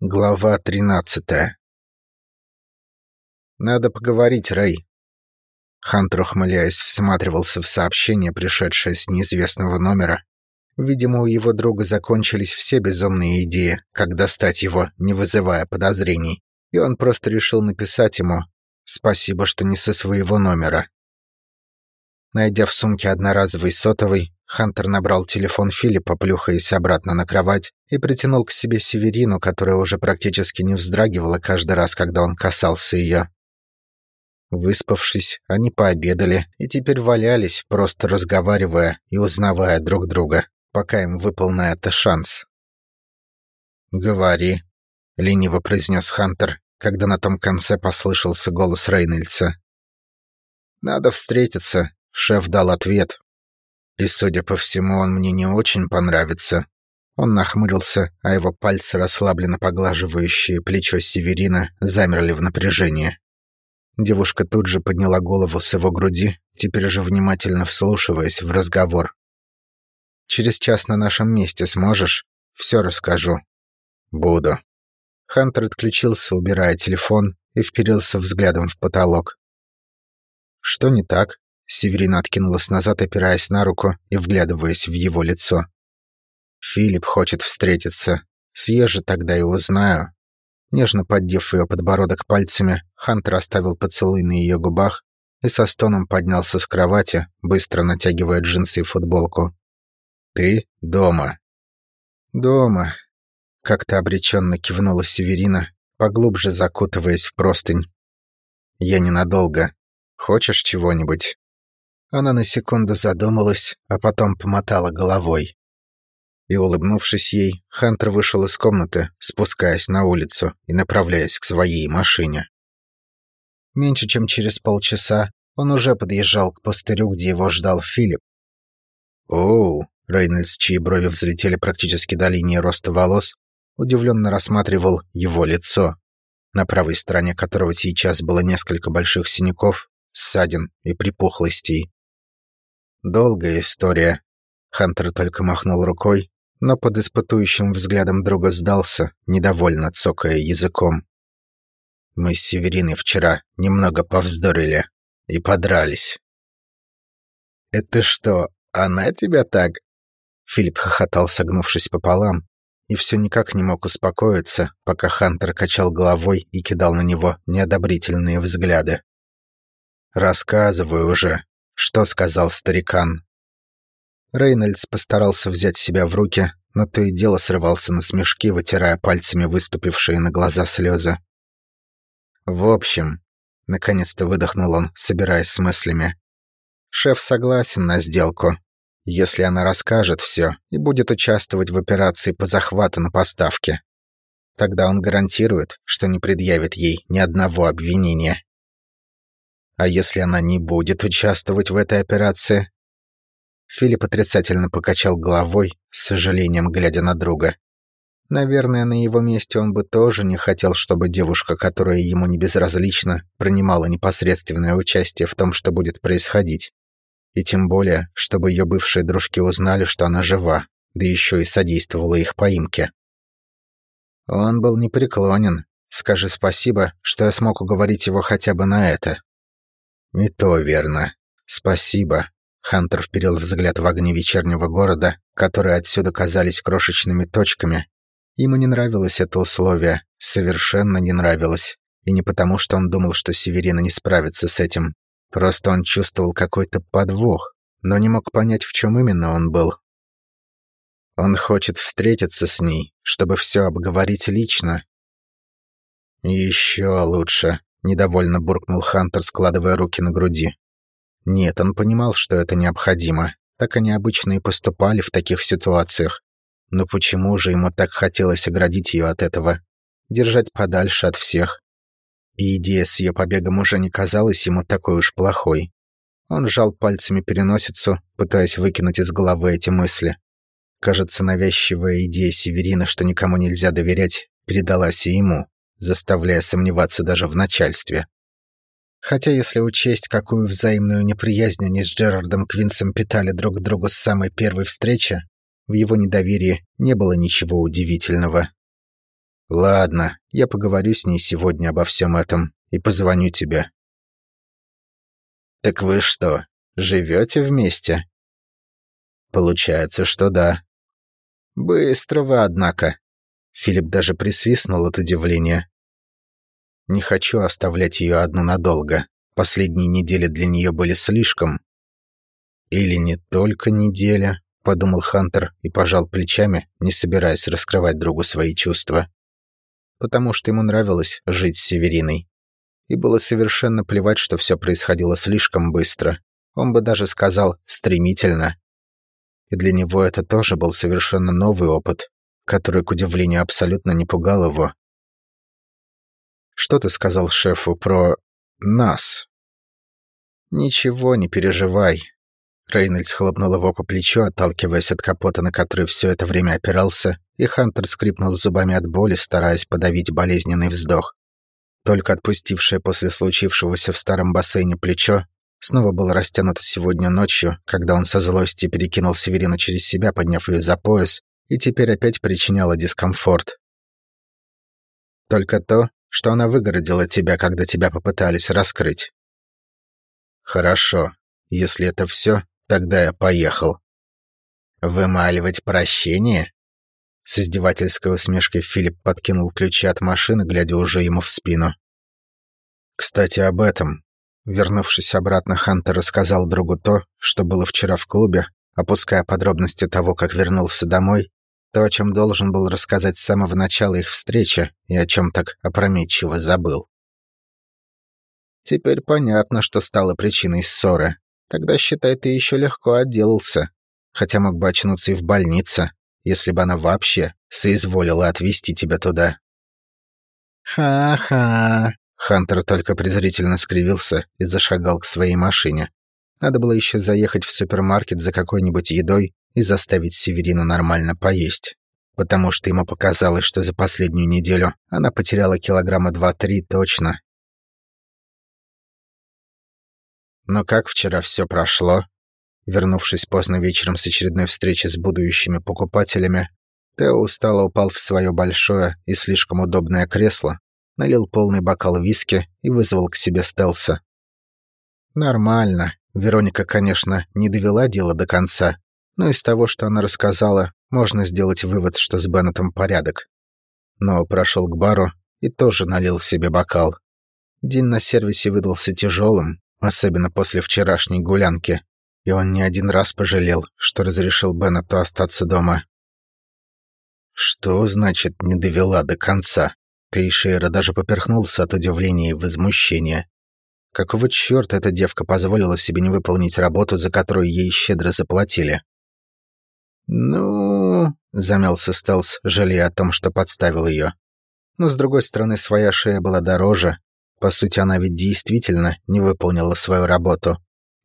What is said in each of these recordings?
Глава тринадцатая. «Надо поговорить, Рэй». Хантер, ухмыляясь, всматривался в сообщение, пришедшее с неизвестного номера. Видимо, у его друга закончились все безумные идеи, как достать его, не вызывая подозрений, и он просто решил написать ему «Спасибо, что не со своего номера». Найдя в сумке одноразовый сотовый, Хантер набрал телефон Филиппа, плюхаясь обратно на кровать, и притянул к себе Северину, которая уже практически не вздрагивала каждый раз, когда он касался ее. Выспавшись, они пообедали и теперь валялись, просто разговаривая и узнавая друг друга, пока им выпал на это шанс. «Говори», — лениво произнес Хантер, когда на том конце послышался голос Рейнольдса. «Надо встретиться», — шеф дал ответ, и, судя по всему, он мне не очень понравится. Он нахмурился, а его пальцы, расслабленно поглаживающие плечо Северина, замерли в напряжении. Девушка тут же подняла голову с его груди, теперь же внимательно вслушиваясь в разговор. «Через час на нашем месте сможешь? Все расскажу». «Буду». Хантер отключился, убирая телефон, и вперился взглядом в потолок. «Что не так?» Северина откинулась назад, опираясь на руку и вглядываясь в его лицо. «Филипп хочет встретиться. Съезжу тогда и узнаю». Нежно поддев ее подбородок пальцами, Хантер оставил поцелуй на ее губах и со стоном поднялся с кровати, быстро натягивая джинсы и футболку. «Ты дома?» «Дома», — как-то обреченно кивнула Северина, поглубже закутываясь в простынь. «Я ненадолго. Хочешь чего-нибудь?» Она на секунду задумалась, а потом помотала головой. И, улыбнувшись ей, Хантер вышел из комнаты, спускаясь на улицу и направляясь к своей машине. Меньше чем через полчаса он уже подъезжал к пустырю, где его ждал Филипп. «Оу!» — Рейнольдс, чьи брови взлетели практически до линии роста волос, удивленно рассматривал его лицо, на правой стороне которого сейчас было несколько больших синяков, ссадин и припухлостей. Долгая история. Хантер только махнул рукой, но под испытующим взглядом друга сдался, недовольно цокая языком. Мы с Севериной вчера немного повздорили и подрались. «Это что, она тебя так?» Филипп хохотал, согнувшись пополам, и все никак не мог успокоиться, пока Хантер качал головой и кидал на него неодобрительные взгляды. «Рассказывай уже», что сказал старикан. Рейнольдс постарался взять себя в руки, но то и дело срывался на смешки, вытирая пальцами выступившие на глаза слезы. В общем, наконец-то выдохнул он, собираясь с мыслями. Шеф согласен на сделку, если она расскажет все и будет участвовать в операции по захвату на поставке. Тогда он гарантирует, что не предъявит ей ни одного обвинения. А если она не будет участвовать в этой операции? Филипп отрицательно покачал головой, с сожалением глядя на друга. Наверное, на его месте он бы тоже не хотел, чтобы девушка, которая ему не безразлична, принимала непосредственное участие в том, что будет происходить. И тем более, чтобы ее бывшие дружки узнали, что она жива, да еще и содействовала их поимке. Он был непреклонен. Скажи спасибо, что я смог уговорить его хотя бы на это. «И то верно. Спасибо». Хантер вперил взгляд в огни вечернего города, которые отсюда казались крошечными точками. Ему не нравилось это условие, совершенно не нравилось. И не потому, что он думал, что Северина не справится с этим. Просто он чувствовал какой-то подвох, но не мог понять, в чем именно он был. Он хочет встретиться с ней, чтобы все обговорить лично. Еще лучше. Недовольно буркнул Хантер, складывая руки на груди. Нет, он понимал, что это необходимо. Так они обычно и поступали в таких ситуациях. Но почему же ему так хотелось оградить ее от этого? Держать подальше от всех. И идея с ее побегом уже не казалась ему такой уж плохой. Он сжал пальцами переносицу, пытаясь выкинуть из головы эти мысли. Кажется, навязчивая идея Северина, что никому нельзя доверять, передалась и ему заставляя сомневаться даже в начальстве. Хотя если учесть, какую взаимную неприязнь они с Джерардом Квинсом питали друг к другу с самой первой встречи, в его недоверии не было ничего удивительного. Ладно, я поговорю с ней сегодня обо всем этом и позвоню тебе. Так вы что, живете вместе? Получается, что да. Быстро вы, однако. Филипп даже присвистнул от удивления. Не хочу оставлять ее одну надолго. Последние недели для нее были слишком. Или не только неделя, подумал Хантер и пожал плечами, не собираясь раскрывать другу свои чувства потому что ему нравилось жить с Севериной. И было совершенно плевать, что все происходило слишком быстро. Он бы даже сказал «стремительно». И для него это тоже был совершенно новый опыт, который, к удивлению, абсолютно не пугал его. «Что ты сказал шефу про... нас?» «Ничего, не переживай». Рейнольдс хлопнул его по плечу, отталкиваясь от капота, на который все это время опирался, и Хантер скрипнул зубами от боли, стараясь подавить болезненный вздох. Только отпустившее после случившегося в старом бассейне плечо снова было растянуто сегодня ночью, когда он со злости перекинул Северину через себя, подняв ее за пояс, и теперь опять причиняло дискомфорт. Только то, что она выгородила тебя, когда тебя попытались раскрыть. Хорошо, если это все, тогда я поехал. Вымаливать прощение? С издевательской усмешкой Филипп подкинул ключи от машины, глядя уже ему в спину. «Кстати, об этом». Вернувшись обратно, Хантер рассказал другу то, что было вчера в клубе, опуская подробности того, как вернулся домой, то, о чем должен был рассказать с самого начала их встречи и о чем так опрометчиво забыл. Теперь понятно, что стало причиной ссоры. Тогда, считай, ты еще легко отделался, хотя мог бы очнуться и в больнице если бы она вообще соизволила отвезти тебя туда. «Ха-ха!» Хантер только презрительно скривился и зашагал к своей машине. Надо было еще заехать в супермаркет за какой-нибудь едой и заставить Северину нормально поесть. Потому что ему показалось, что за последнюю неделю она потеряла килограмма два-три точно. Но как вчера все прошло? Вернувшись поздно вечером с очередной встречи с будущими покупателями, Тео устало упал в свое большое и слишком удобное кресло, налил полный бокал виски и вызвал к себе Стелса. Нормально. Вероника, конечно, не довела дело до конца, но из того, что она рассказала, можно сделать вывод, что с Беннетом порядок. Но прошел к бару и тоже налил себе бокал. День на сервисе выдался тяжелым, особенно после вчерашней гулянки и он не один раз пожалел, что разрешил Беннету остаться дома. Что значит «не довела до конца»? Тейшейра даже поперхнулся от удивления и возмущения. Какого чёрта эта девка позволила себе не выполнить работу, за которую ей щедро заплатили? «Ну...» — замялся Стелс, жалея о том, что подставил её. Но, с другой стороны, своя шея была дороже. По сути, она ведь действительно не выполнила свою работу.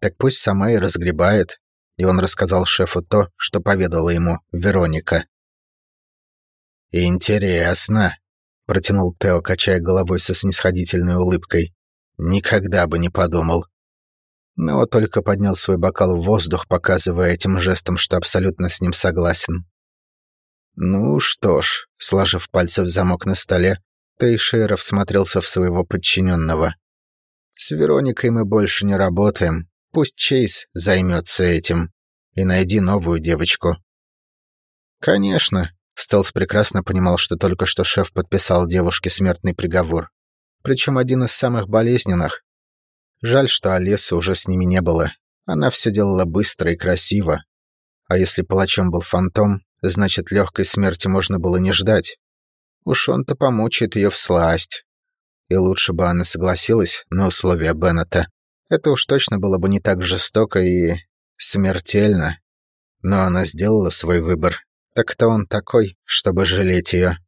Так пусть сама и разгребает. И он рассказал шефу то, что поведала ему Вероника. «Интересно», — протянул Тео, качая головой со снисходительной улыбкой. «Никогда бы не подумал». Но только поднял свой бокал в воздух, показывая этим жестом, что абсолютно с ним согласен. «Ну что ж», — сложив пальцы в замок на столе, Тейшеров смотрелся в своего подчиненного. «С Вероникой мы больше не работаем. Пусть Чейз займется этим. И найди новую девочку. Конечно. Стелс прекрасно понимал, что только что шеф подписал девушке смертный приговор. Причем один из самых болезненных. Жаль, что Олесы уже с ними не было. Она все делала быстро и красиво. А если палачом был фантом, значит, легкой смерти можно было не ждать. Уж он-то помучает ее всласть. И лучше бы она согласилась на условия Беннета. Это уж точно было бы не так жестоко и смертельно. Но она сделала свой выбор. Так кто он такой, чтобы жалеть ее?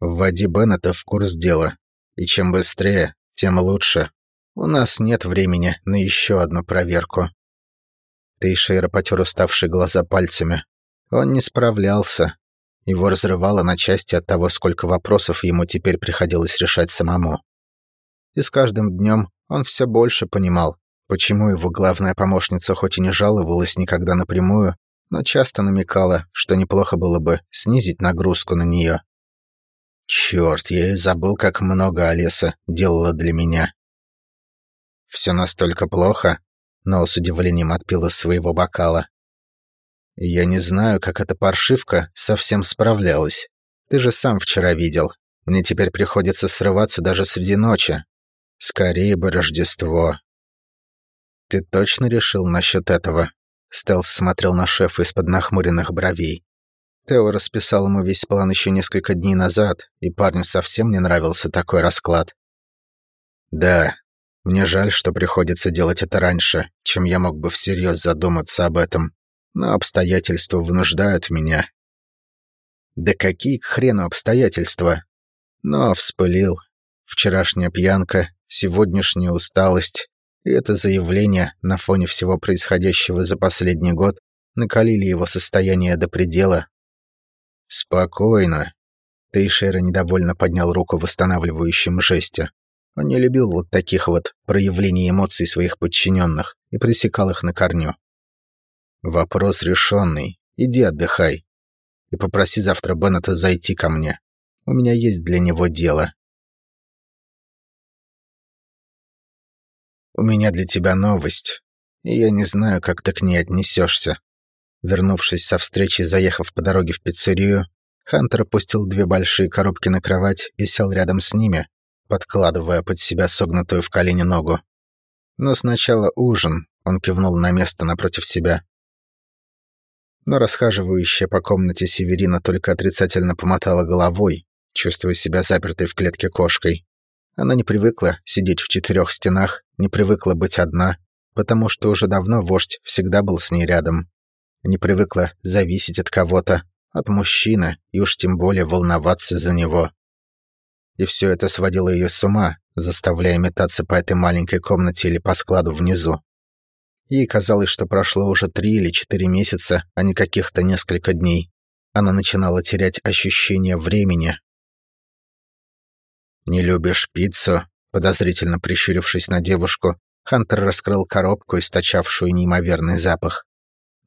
Вводи Беннета в курс дела. И чем быстрее, тем лучше. У нас нет времени на еще одну проверку. Тейшейра потер уставшие глаза пальцами. Он не справлялся. Его разрывало на части от того, сколько вопросов ему теперь приходилось решать самому. И с каждым днем он все больше понимал, почему его главная помощница хоть и не жаловалась никогда напрямую, но часто намекала, что неплохо было бы снизить нагрузку на нее. Черт, я и забыл, как много Олеса делала для меня. Все настолько плохо, но с удивлением отпил из своего бокала. Я не знаю, как эта паршивка совсем справлялась. Ты же сам вчера видел. Мне теперь приходится срываться даже среди ночи. Скорее бы Рождество. Ты точно решил насчет этого? Стелс смотрел на шефа из-под нахмуренных бровей. Тео расписал ему весь план еще несколько дней назад, и парню совсем не нравился такой расклад. Да, мне жаль, что приходится делать это раньше, чем я мог бы всерьез задуматься об этом, но обстоятельства вынуждают меня. Да какие к хрену обстоятельства? Но вспылил. Вчерашняя пьянка, сегодняшняя усталость и это заявление на фоне всего происходящего за последний год накалили его состояние до предела. «Спокойно». Тейшера недовольно поднял руку в восстанавливающем жесте. Он не любил вот таких вот проявлений эмоций своих подчиненных и пресекал их на корню. «Вопрос решенный. Иди отдыхай. И попроси завтра Беннета зайти ко мне. У меня есть для него дело». «У меня для тебя новость, и я не знаю, как ты к ней отнесешься. Вернувшись со встречи заехав по дороге в пиццерию, Хантер опустил две большие коробки на кровать и сел рядом с ними, подкладывая под себя согнутую в колени ногу. Но сначала ужин, он кивнул на место напротив себя. Но расхаживающая по комнате Северина только отрицательно помотала головой, чувствуя себя запертой в клетке кошкой. Она не привыкла сидеть в четырех стенах, не привыкла быть одна, потому что уже давно вождь всегда был с ней рядом. Не привыкла зависеть от кого-то, от мужчины, и уж тем более волноваться за него. И все это сводило ее с ума, заставляя метаться по этой маленькой комнате или по складу внизу. Ей казалось, что прошло уже три или четыре месяца, а не каких-то несколько дней. Она начинала терять ощущение времени, «Не любишь пиццу?» Подозрительно прищурившись на девушку, Хантер раскрыл коробку, источавшую неимоверный запах.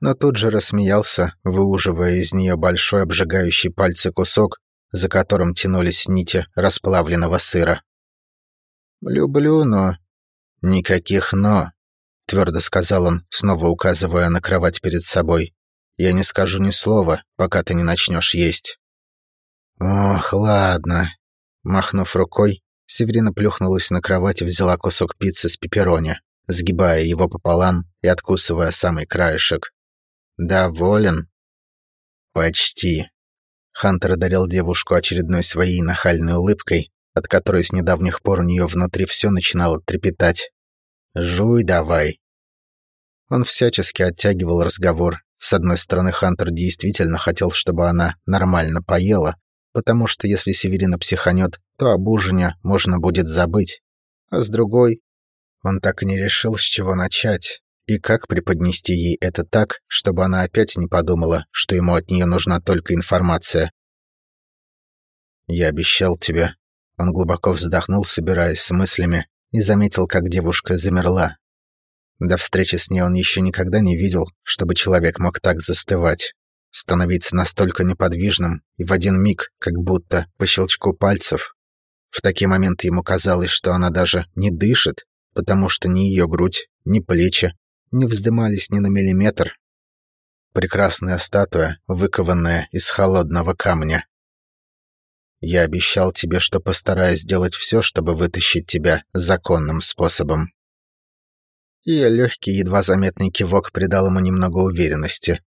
Но тут же рассмеялся, выуживая из нее большой обжигающий пальцы кусок, за которым тянулись нити расплавленного сыра. «Люблю, но...» «Никаких «но», — твердо сказал он, снова указывая на кровать перед собой. «Я не скажу ни слова, пока ты не начнешь есть». «Ох, ладно», Махнув рукой, Северина плюхнулась на кровать и взяла кусок пиццы с пепперони, сгибая его пополам и откусывая самый краешек. «Доволен?» «Почти». Хантер одарил девушку очередной своей нахальной улыбкой, от которой с недавних пор у нее внутри все начинало трепетать. «Жуй давай». Он всячески оттягивал разговор. С одной стороны, Хантер действительно хотел, чтобы она нормально поела, потому что если Северина психанет, то об ужине можно будет забыть. А с другой, он так и не решил, с чего начать, и как преподнести ей это так, чтобы она опять не подумала, что ему от нее нужна только информация. «Я обещал тебе». Он глубоко вздохнул, собираясь с мыслями, и заметил, как девушка замерла. До встречи с ней он еще никогда не видел, чтобы человек мог так застывать становиться настолько неподвижным и в один миг, как будто по щелчку пальцев. В такие моменты ему казалось, что она даже не дышит, потому что ни ее грудь, ни плечи не вздымались ни на миллиметр. Прекрасная статуя, выкованная из холодного камня. Я обещал тебе, что постараюсь сделать все, чтобы вытащить тебя законным способом. И легкий, едва заметный кивок придал ему немного уверенности,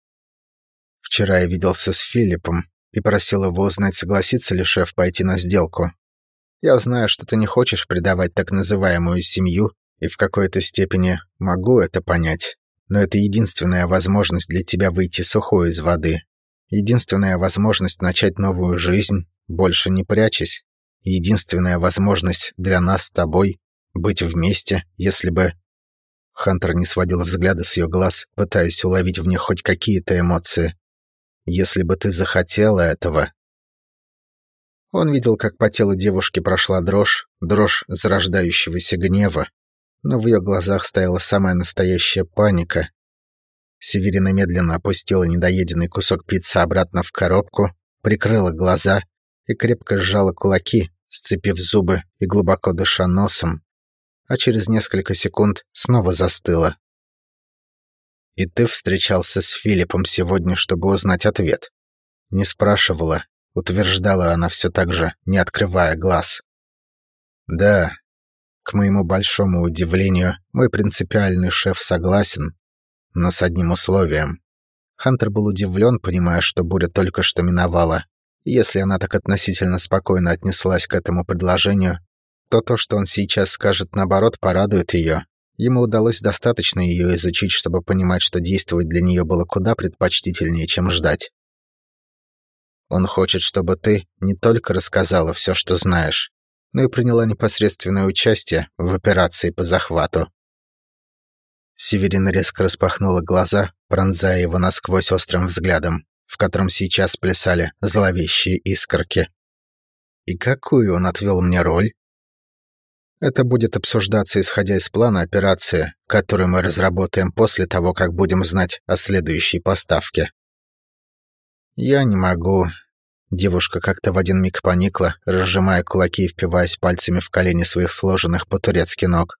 Вчера я виделся с Филиппом и просил его узнать, согласится ли шеф пойти на сделку. Я знаю, что ты не хочешь предавать так называемую семью, и в какой-то степени могу это понять. Но это единственная возможность для тебя выйти сухой из воды. Единственная возможность начать новую жизнь, больше не прячась. Единственная возможность для нас с тобой быть вместе, если бы... Хантер не сводил взгляда с ее глаз, пытаясь уловить в них хоть какие-то эмоции если бы ты захотела этого». Он видел, как по телу девушки прошла дрожь, дрожь зарождающегося гнева, но в ее глазах стояла самая настоящая паника. Северина медленно опустила недоеденный кусок пиццы обратно в коробку, прикрыла глаза и крепко сжала кулаки, сцепив зубы и глубоко дыша носом, а через несколько секунд снова застыла. «И ты встречался с Филиппом сегодня, чтобы узнать ответ?» Не спрашивала, утверждала она все так же, не открывая глаз. «Да, к моему большому удивлению, мой принципиальный шеф согласен, но с одним условием. Хантер был удивлен, понимая, что буря только что миновала. Если она так относительно спокойно отнеслась к этому предложению, то то, что он сейчас скажет, наоборот, порадует ее. Ему удалось достаточно ее изучить, чтобы понимать, что действовать для нее было куда предпочтительнее, чем ждать. Он хочет, чтобы ты не только рассказала все, что знаешь, но и приняла непосредственное участие в операции по захвату. Северина резко распахнула глаза, пронзая его насквозь острым взглядом, в котором сейчас плясали зловещие искорки. И какую он отвел мне роль? Это будет обсуждаться, исходя из плана операции, которую мы разработаем после того, как будем знать о следующей поставке. Я не могу. Девушка как-то в один миг поникла, разжимая кулаки и впиваясь пальцами в колени своих сложенных по-турецки ног.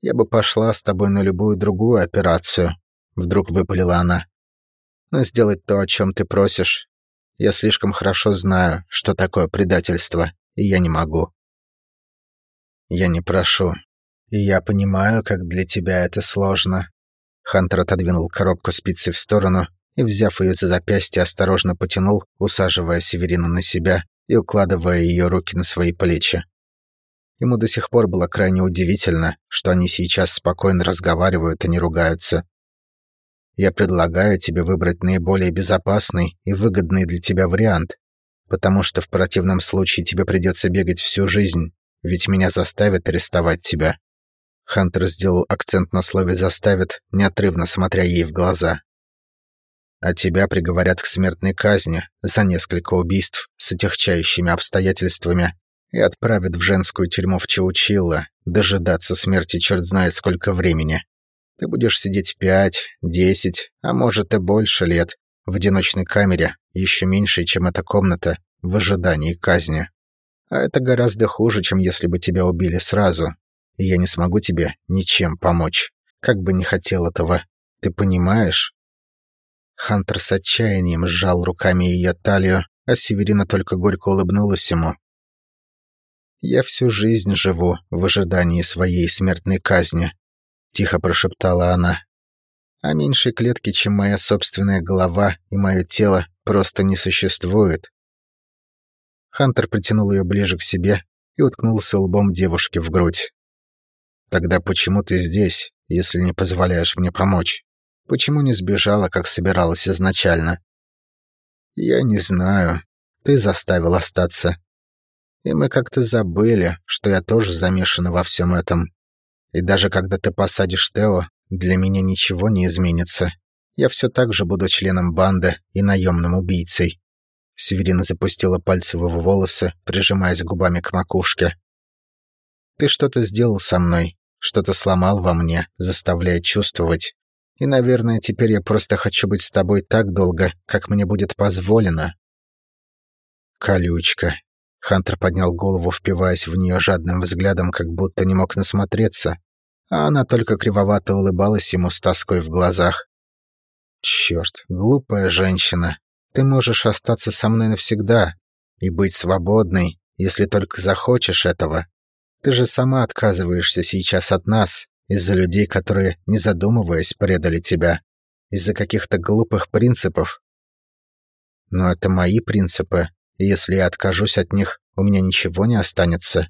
Я бы пошла с тобой на любую другую операцию, вдруг выпалила она. Но сделать то, о чем ты просишь, я слишком хорошо знаю, что такое предательство, и я не могу. Я не прошу. И я понимаю, как для тебя это сложно. Хантер отодвинул коробку спицы в сторону и, взяв ее за запястье, осторожно потянул, усаживая Северину на себя и укладывая ее руки на свои плечи. Ему до сих пор было крайне удивительно, что они сейчас спокойно разговаривают и не ругаются. Я предлагаю тебе выбрать наиболее безопасный и выгодный для тебя вариант, потому что в противном случае тебе придется бегать всю жизнь, ведь меня заставят арестовать тебя». Хантер сделал акцент на слове «заставят», неотрывно смотря ей в глаза. «А тебя приговорят к смертной казни за несколько убийств с отягчающими обстоятельствами и отправят в женскую тюрьму в Чаучилла, дожидаться смерти черт знает сколько времени. Ты будешь сидеть пять, десять, а может и больше лет в одиночной камере, еще меньше, чем эта комната, в ожидании казни. А это гораздо хуже, чем если бы тебя убили сразу. И я не смогу тебе ничем помочь, как бы не хотел этого. Ты понимаешь? Хантер с отчаянием сжал руками ее талию, а Северина только горько улыбнулась ему, я всю жизнь живу в ожидании своей смертной казни», — тихо прошептала она. «А меньшей клетки, чем моя собственная голова и мое тело, просто не существует». Хантер притянул ее ближе к себе и уткнулся лбом девушки в грудь. «Тогда почему ты здесь, если не позволяешь мне помочь? Почему не сбежала, как собиралась изначально?» «Я не знаю. Ты заставил остаться», и мы как-то забыли, что я тоже замешана во всем этом. И даже когда ты посадишь Тео, для меня ничего не изменится. Я все так же буду членом банды и наемным убийцей. Северина запустила пальцы в его волосы, прижимаясь губами к макушке. Ты что-то сделал со мной, что-то сломал во мне, заставляя чувствовать. И, наверное, теперь я просто хочу быть с тобой так долго, как мне будет позволено. Колючка. Хантер поднял голову, впиваясь в нее жадным взглядом, как будто не мог насмотреться, а она только кривовато улыбалась ему с тоской в глазах. «Чёрт, глупая женщина, ты можешь остаться со мной навсегда и быть свободной, если только захочешь этого. Ты же сама отказываешься сейчас от нас из-за людей, которые, не задумываясь, предали тебя, из-за каких-то глупых принципов. Но это мои принципы, и если я откажусь от них, у меня ничего не останется.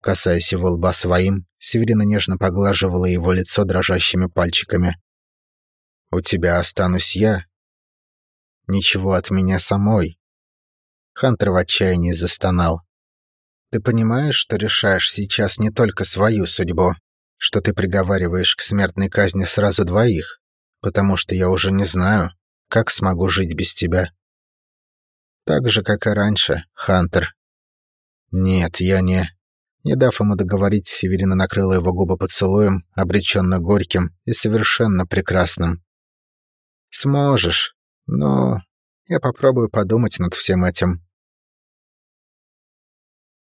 Касаясь его лба своим, Северина нежно поглаживала его лицо дрожащими пальчиками. «У тебя останусь я. Ничего от меня самой». Хантер в отчаянии застонал. «Ты понимаешь, что решаешь сейчас не только свою судьбу, что ты приговариваешь к смертной казни сразу двоих, потому что я уже не знаю, как смогу жить без тебя». Так же, как и раньше, Хантер. Нет, я не... Не дав ему договорить, Северина накрыла его губы поцелуем, обреченно горьким и совершенно прекрасным. «Сможешь, но я попробую подумать над всем этим.